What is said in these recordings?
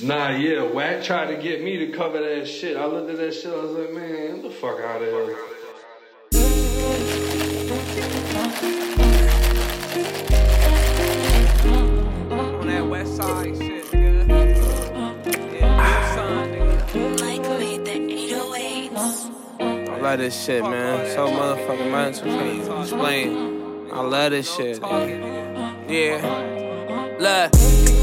Nah, yeah, Wack tried to get me to cover that shit. I looked at that shit, I was like, man, get the fuck out of here. On that west side shit, nigga. Yeah, son, nigga. Mike made the 808s. I love this shit, man. So motherfucking much. I can't explain. I love this shit. Yeah. Look,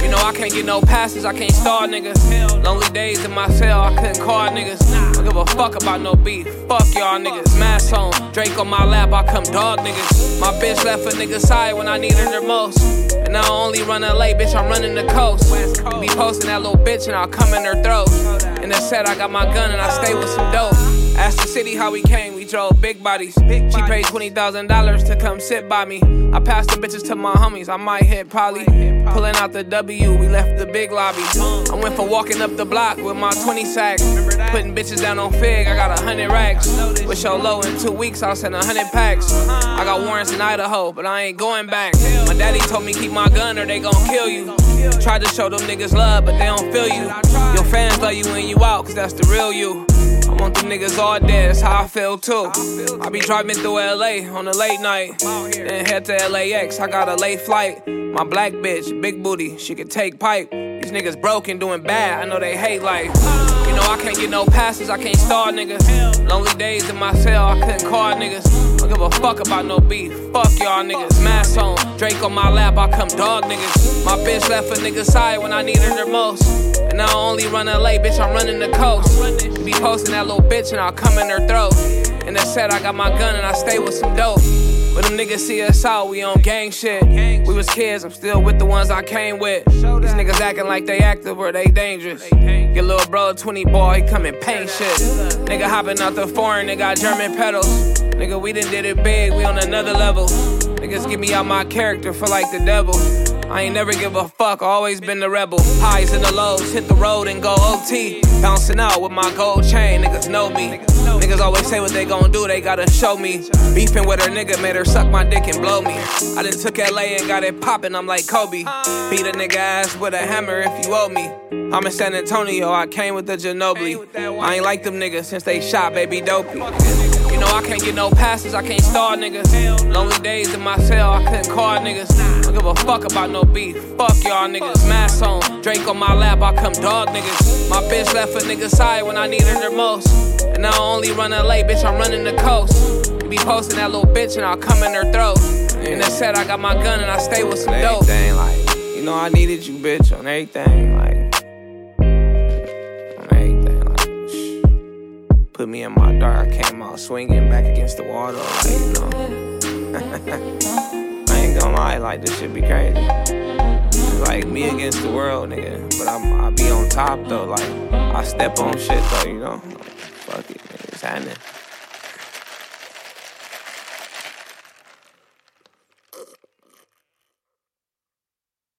you know I can't get no passes, I can't start niggas. Lonely days in my cell, I couldn't call niggas. Don't give a fuck about no beef. Fuck y'all niggas. Mask on, Drake on my lap, I come dog niggas. My bitch left a nigga side when I needed her most. And I only run LA, bitch, I'm running the coast. Be posting that little bitch and I'll come in her throat. In the set, I got my gun and I stay with some dope. Ask the city how we came, big bodies. She paid $20,000 to come sit by me. I passed the bitches to my homies, I might hit Polly. Pulling out the W, we left the big lobby. I went for walking up the block with my 20 sacks. Putting bitches down on Fig, I got a hundred racks. With your low in two weeks, I'll send a hundred packs. I got warrants in Idaho, but I ain't going back. My daddy told me keep my gun or they gon' kill you. Tried to show them niggas love, but they don't feel you. Your fans love you when you out, cause that's the real you. I want them niggas all dead, that's how I feel too. I be driving through LA on a late night, then head to LAX. I got a late flight. My black bitch, big booty, she could take pipe. These niggas broken, doing bad, I know they hate life. You know I can't get no passes, I can't start niggas. Lonely days in my cell, I couldn't call niggas. Don't give a fuck about no beef. Fuck y'all niggas. Mask on, Drake on my lap, I come dog niggas. My bitch left a nigga side when I needed her the most. And I only run LA, bitch, I'm running the coast. Be posting that little bitch and I'll come in her throat. And the said I got my gun and I stay with some dope. But them niggas see us out, we on gang shit. We was kids, I'm still with the ones I came with. These niggas acting like they active or they dangerous. Your little bro, 20 boy, he come and paint shit. Nigga hopping out the foreign, they got German pedals. Nigga, we done did it big, we on another level. Niggas get me out my character for like the devil. I ain't never give a fuck, always been the rebel. Highs and the lows, hit the road and go OT. Bouncing out with my gold chain, niggas know me. Niggas always say what they gon' do, they gotta show me. Beefing with her nigga made her suck my dick and blow me. I done took LA and got it poppin', I'm like Kobe. Beat a nigga ass with a hammer if you owe me. I'm in San Antonio, I came with the Ginobili. I ain't like them niggas since they shot baby dopey. You know I can't get no passes, I can't start niggas. Lonely days in my cell, I couldn't call niggas. Don't give a fuck about no beef. Fuck y'all niggas. Mask on, Drake on my lap, I come dog niggas. My bitch left a nigga side when I needed her most. And I only run LA, bitch, I'm running the coast. You be posting that little bitch and I'll come in her throat. In the set, I got my gun and I stay with some dope. Like, you know I needed you, bitch, on everything, like. Put me in my dark, came out swinging back against the wall, though, like, you know. I ain't gonna lie, like, this shit be crazy. It's like me against the world, nigga. But I'm, I be on top, though, like, I step on shit, though, you know. Like, fuck it, nigga, it's happening.